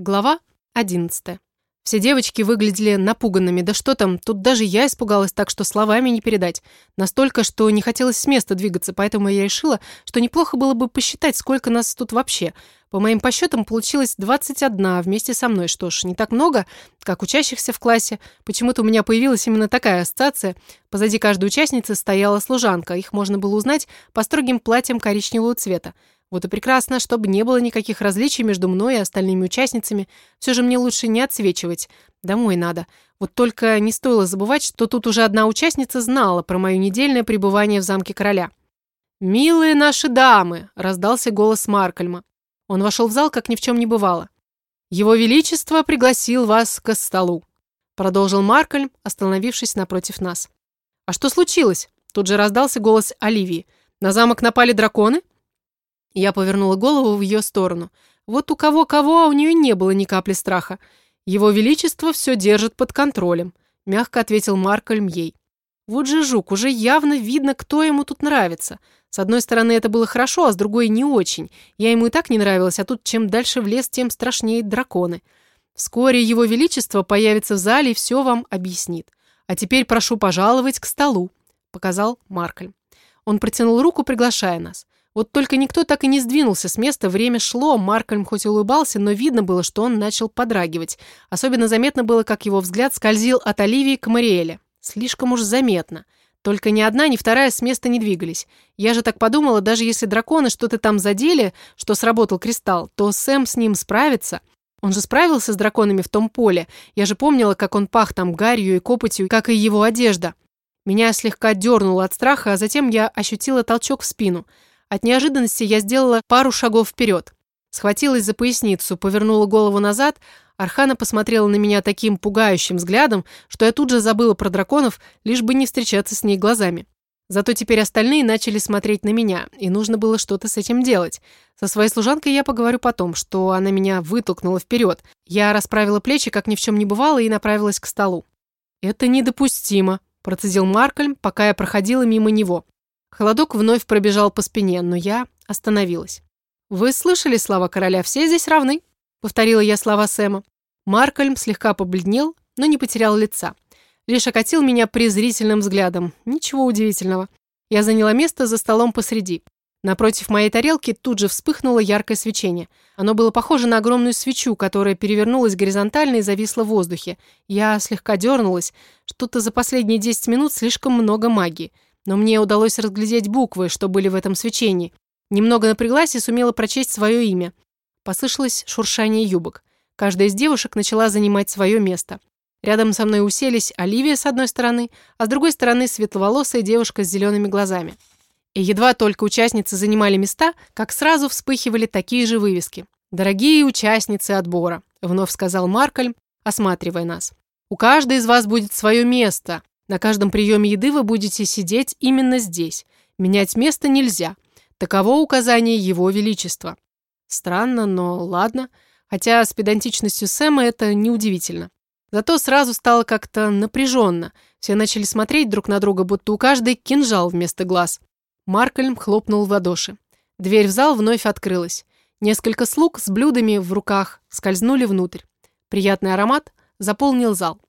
Глава 11. Все девочки выглядели напуганными. Да что там, тут даже я испугалась так, что словами не передать. Настолько, что не хотелось с места двигаться, поэтому я решила, что неплохо было бы посчитать, сколько нас тут вообще. По моим подсчетам получилось 21 вместе со мной. Что ж, не так много, как учащихся в классе. Почему-то у меня появилась именно такая ассоциация. Позади каждой участницы стояла служанка. Их можно было узнать по строгим платьям коричневого цвета. Вот и прекрасно, чтобы не было никаких различий между мной и остальными участницами. Все же мне лучше не отсвечивать. Домой надо. Вот только не стоило забывать, что тут уже одна участница знала про мое недельное пребывание в замке короля. «Милые наши дамы!» – раздался голос Маркальма. Он вошел в зал, как ни в чем не бывало. «Его Величество пригласил вас к столу», – продолжил Маркальм, остановившись напротив нас. «А что случилось?» – тут же раздался голос Оливии. «На замок напали драконы?» Я повернула голову в ее сторону. Вот у кого-кого, а у нее не было ни капли страха. «Его Величество все держит под контролем», — мягко ответил Маркольм ей. Вот же жук, уже явно видно, кто ему тут нравится. С одной стороны, это было хорошо, а с другой не очень. Я ему и так не нравилась, а тут чем дальше в лес, тем страшнее драконы. Вскоре его величество появится в зале и все вам объяснит. А теперь прошу пожаловать к столу, показал Маркольм. Он протянул руку, приглашая нас. Вот только никто так и не сдвинулся с места, время шло, Маркольм хоть улыбался, но видно было, что он начал подрагивать. Особенно заметно было, как его взгляд скользил от Оливии к Мариэле. Слишком уж заметно. Только ни одна, ни вторая с места не двигались. Я же так подумала, даже если драконы что-то там задели, что сработал кристалл, то Сэм с ним справится. Он же справился с драконами в том поле. Я же помнила, как он пах там гарью и копотью, как и его одежда. Меня слегка дернуло от страха, а затем я ощутила толчок в спину – от неожиданности я сделала пару шагов вперед. Схватилась за поясницу, повернула голову назад. Архана посмотрела на меня таким пугающим взглядом, что я тут же забыла про драконов, лишь бы не встречаться с ней глазами. Зато теперь остальные начали смотреть на меня, и нужно было что-то с этим делать. Со своей служанкой я поговорю потом, что она меня вытолкнула вперед. Я расправила плечи, как ни в чем не бывало, и направилась к столу. «Это недопустимо», – процедил Маркольм, пока я проходила мимо него. Холодок вновь пробежал по спине, но я остановилась. «Вы слышали слова короля? Все здесь равны», — повторила я слова Сэма. Маркольм слегка побледнел, но не потерял лица. Лишь окатил меня презрительным взглядом. Ничего удивительного. Я заняла место за столом посреди. Напротив моей тарелки тут же вспыхнуло яркое свечение. Оно было похоже на огромную свечу, которая перевернулась горизонтально и зависла в воздухе. Я слегка дернулась. Что-то за последние 10 минут слишком много магии но мне удалось разглядеть буквы, что были в этом свечении. Немного напряглась и сумела прочесть свое имя. Послышалось шуршание юбок. Каждая из девушек начала занимать свое место. Рядом со мной уселись Оливия с одной стороны, а с другой стороны светловолосая девушка с зелеными глазами. И едва только участницы занимали места, как сразу вспыхивали такие же вывески. «Дорогие участницы отбора», — вновь сказал Маркольм, осматривая нас. «У каждой из вас будет свое место, на каждом приеме еды вы будете сидеть именно здесь. Менять место нельзя. Таково указание Его Величества. Странно, но ладно. Хотя с педантичностью Сэма это неудивительно. Зато сразу стало как-то напряженно. Все начали смотреть друг на друга, будто у каждой кинжал вместо глаз. Маркольм хлопнул в ладоши. Дверь в зал вновь открылась. Несколько слуг с блюдами в руках скользнули внутрь. Приятный аромат заполнил зал.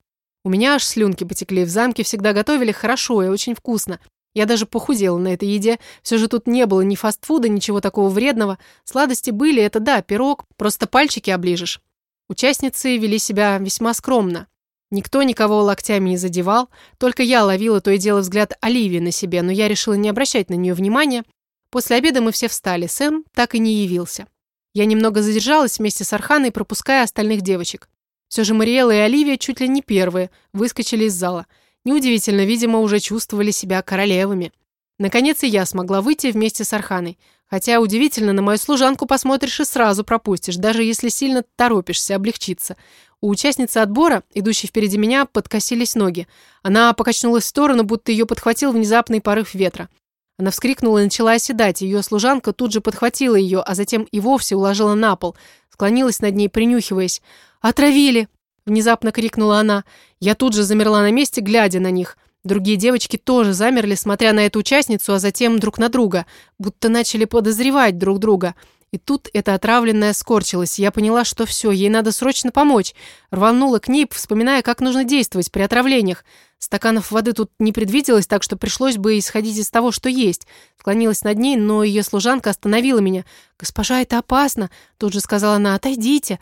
У меня аж слюнки потекли, в замке всегда готовили хорошо и очень вкусно. Я даже похудела на этой еде, все же тут не было ни фастфуда, ничего такого вредного. Сладости были, это да, пирог, просто пальчики оближешь. Участницы вели себя весьма скромно. Никто никого локтями не задевал, только я ловила то и дело взгляд Оливии на себе, но я решила не обращать на нее внимания. После обеда мы все встали, Сэм так и не явился. Я немного задержалась вместе с Арханой, пропуская остальных девочек. Все же Мариэла и Оливия чуть ли не первые выскочили из зала. Неудивительно, видимо, уже чувствовали себя королевами. Наконец и я смогла выйти вместе с Арханой. Хотя удивительно, на мою служанку посмотришь и сразу пропустишь, даже если сильно торопишься облегчиться. У участницы отбора, идущей впереди меня, подкосились ноги. Она покачнулась в сторону, будто ее подхватил внезапный порыв ветра. Она вскрикнула и начала оседать. Ее служанка тут же подхватила ее, а затем и вовсе уложила на пол. Склонилась над ней, принюхиваясь. «Отравили!» – внезапно крикнула она. Я тут же замерла на месте, глядя на них. Другие девочки тоже замерли, смотря на эту участницу, а затем друг на друга, будто начали подозревать друг друга. И тут эта отравленная скорчилась. Я поняла, что все, ей надо срочно помочь. Рванула к ней, вспоминая, как нужно действовать при отравлениях. Стаканов воды тут не предвиделось, так что пришлось бы исходить из того, что есть. Склонилась над ней, но ее служанка остановила меня. «Госпожа, это опасно!» Тут же сказала она, «отойдите!»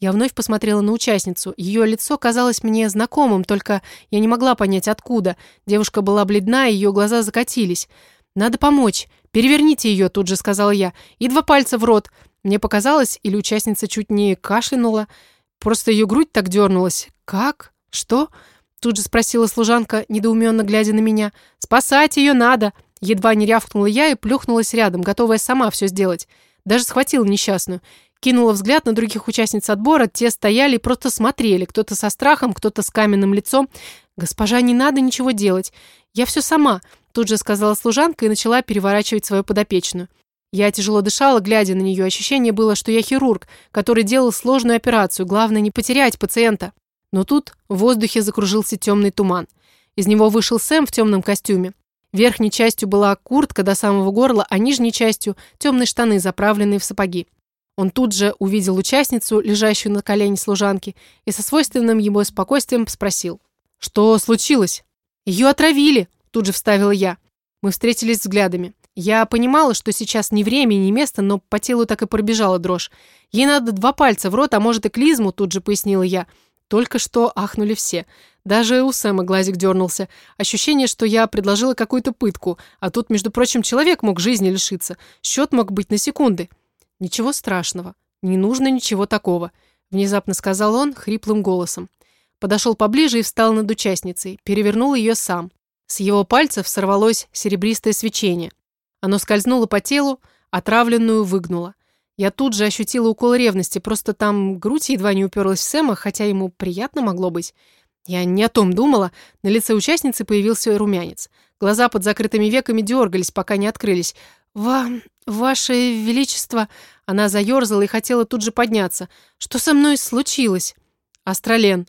Я вновь посмотрела на участницу. Ее лицо казалось мне знакомым, только я не могла понять, откуда. Девушка была бледна, ее глаза закатились. «Надо помочь. Переверните ее», — тут же сказала я. «И два пальца в рот». Мне показалось, или участница чуть не кашлянула. Просто ее грудь так дернулась. «Как? Что?» Тут же спросила служанка, недоуменно глядя на меня. «Спасать ее надо!» Едва не рявкнула я и плюхнулась рядом, готовая сама все сделать. Даже схватила несчастную. Кинула взгляд на других участниц отбора, те стояли и просто смотрели, кто-то со страхом, кто-то с каменным лицом. «Госпожа, не надо ничего делать. Я все сама», — тут же сказала служанка и начала переворачивать свою подопечную. Я тяжело дышала, глядя на нее. Ощущение было, что я хирург, который делал сложную операцию. Главное, не потерять пациента. Но тут в воздухе закружился темный туман. Из него вышел Сэм в темном костюме. Верхней частью была куртка до самого горла, а нижней частью – темные штаны, заправленные в сапоги. Он тут же увидел участницу, лежащую на колене служанки, и со свойственным ему спокойствием спросил. «Что случилось?» «Ее отравили!» – тут же вставила я. Мы встретились взглядами. Я понимала, что сейчас ни время, ни место, но по телу так и пробежала дрожь. Ей надо два пальца в рот, а может и клизму, тут же пояснила я. Только что ахнули все. Даже у Сэма глазик дернулся. Ощущение, что я предложила какую-то пытку, а тут, между прочим, человек мог жизни лишиться. Счет мог быть на секунды. «Ничего страшного. Не нужно ничего такого», — внезапно сказал он хриплым голосом. Подошел поближе и встал над участницей, перевернул ее сам. С его пальцев сорвалось серебристое свечение. Оно скользнуло по телу, отравленную выгнуло. Я тут же ощутила укол ревности, просто там грудь едва не уперлась в Сэма, хотя ему приятно могло быть. Я не о том думала. На лице участницы появился румянец. Глаза под закрытыми веками дергались, пока не открылись. «Вам, ваше величество...» Она заерзала и хотела тут же подняться. «Что со мной случилось?» «Астрален».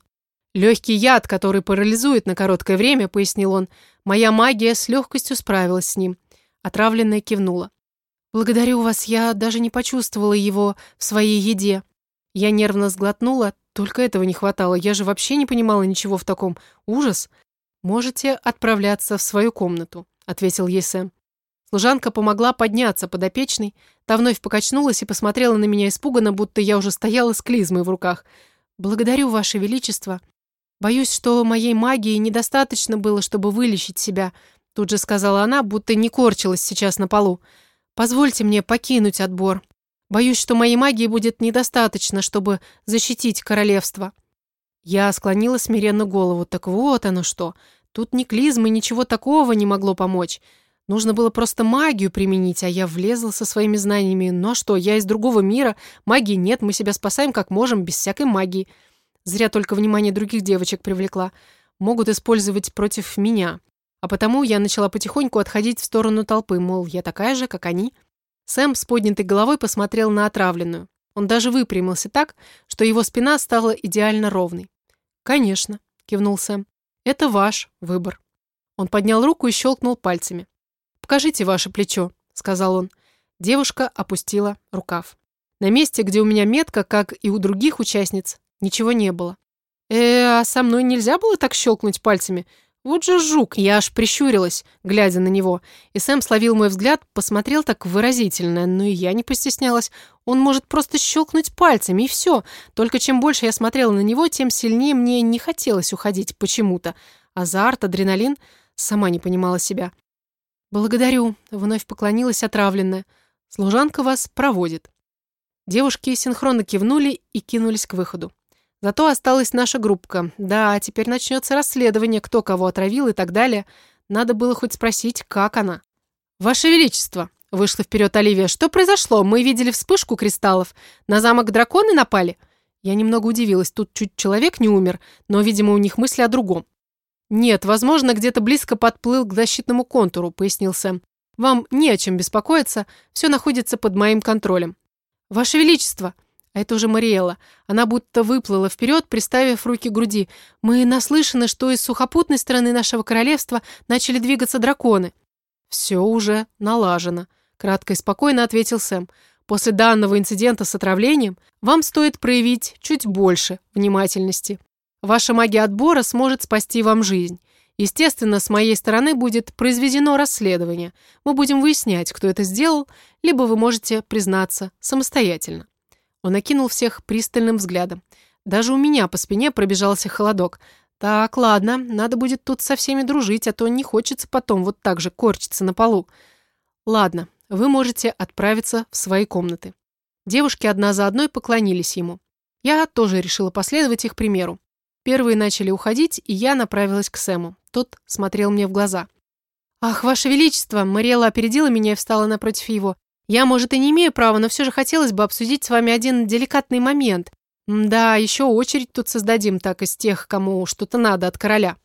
«Легкий яд, который парализует на короткое время», — пояснил он. «Моя магия с легкостью справилась с ним». Отравленная кивнула. «Благодарю вас, я даже не почувствовала его в своей еде». Я нервно сглотнула, только этого не хватало, я же вообще не понимала ничего в таком. Ужас. «Можете отправляться в свою комнату», — ответил ей Сэм. Служанка помогла подняться подопечной, та вновь покачнулась и посмотрела на меня испуганно, будто я уже стояла с клизмой в руках. «Благодарю, Ваше Величество. Боюсь, что моей магии недостаточно было, чтобы вылечить себя», тут же сказала она, будто не корчилась сейчас на полу. «Позвольте мне покинуть отбор. Боюсь, что моей магии будет недостаточно, чтобы защитить королевство». Я склонила смиренно голову. Так вот оно что. Тут ни клизмы, ничего такого не могло помочь. Нужно было просто магию применить, а я влезла со своими знаниями. Ну а что, я из другого мира, магии нет, мы себя спасаем как можем, без всякой магии. Зря только внимание других девочек привлекла. Могут использовать против меня. А потому я начала потихоньку отходить в сторону толпы, мол, я такая же, как они. Сэм с поднятой головой посмотрел на отравленную. Он даже выпрямился так, что его спина стала идеально ровной. «Конечно», — кивнул Сэм. «Это ваш выбор». Он поднял руку и щелкнул пальцами. «Покажите ваше плечо», — сказал он. Девушка опустила рукав. На месте, где у меня метка, как и у других участниц, ничего не было. «Э, а со мной нельзя было так щелкнуть пальцами? Вот же жук!» Я аж прищурилась, глядя на него. И Сэм словил мой взгляд, посмотрел так выразительно, но и я не постеснялась. Он может просто щелкнуть пальцами, и все. Только чем больше я смотрела на него, тем сильнее мне не хотелось уходить почему-то. Азарт, адреналин, сама не понимала себя. «Благодарю», — вновь поклонилась отравленная. «Служанка вас проводит». Девушки синхронно кивнули и кинулись к выходу. Зато осталась наша группка. Да, теперь начнется расследование, кто кого отравил и так далее. Надо было хоть спросить, как она. «Ваше Величество!» — вышла вперед Оливия. «Что произошло? Мы видели вспышку кристаллов. На замок драконы напали?» Я немного удивилась. Тут чуть человек не умер, но, видимо, у них мысли о другом. «Нет, возможно, где-то близко подплыл к защитному контуру», — пояснил Сэм. «Вам не о чем беспокоиться, все находится под моим контролем». «Ваше Величество!» А это уже Мариэла. Она будто выплыла вперед, приставив руки к груди. «Мы наслышаны, что из сухопутной стороны нашего королевства начали двигаться драконы». «Все уже налажено», — кратко и спокойно ответил Сэм. После данного инцидента с отравлением вам стоит проявить чуть больше внимательности. Ваша магия отбора сможет спасти вам жизнь. Естественно, с моей стороны будет произведено расследование. Мы будем выяснять, кто это сделал, либо вы можете признаться самостоятельно. Он окинул всех пристальным взглядом. Даже у меня по спине пробежался холодок. Так, ладно, надо будет тут со всеми дружить, а то не хочется потом вот так же корчиться на полу. Ладно, вы можете отправиться в свои комнаты. Девушки одна за одной поклонились ему. Я тоже решила последовать их примеру. Первые начали уходить, и я направилась к Сэму. Тот смотрел мне в глаза. «Ах, Ваше Величество!» Мариэла опередила меня и встала напротив его. «Я, может, и не имею права, но все же хотелось бы обсудить с вами один деликатный момент. Да, еще очередь тут создадим так из тех, кому что-то надо от короля».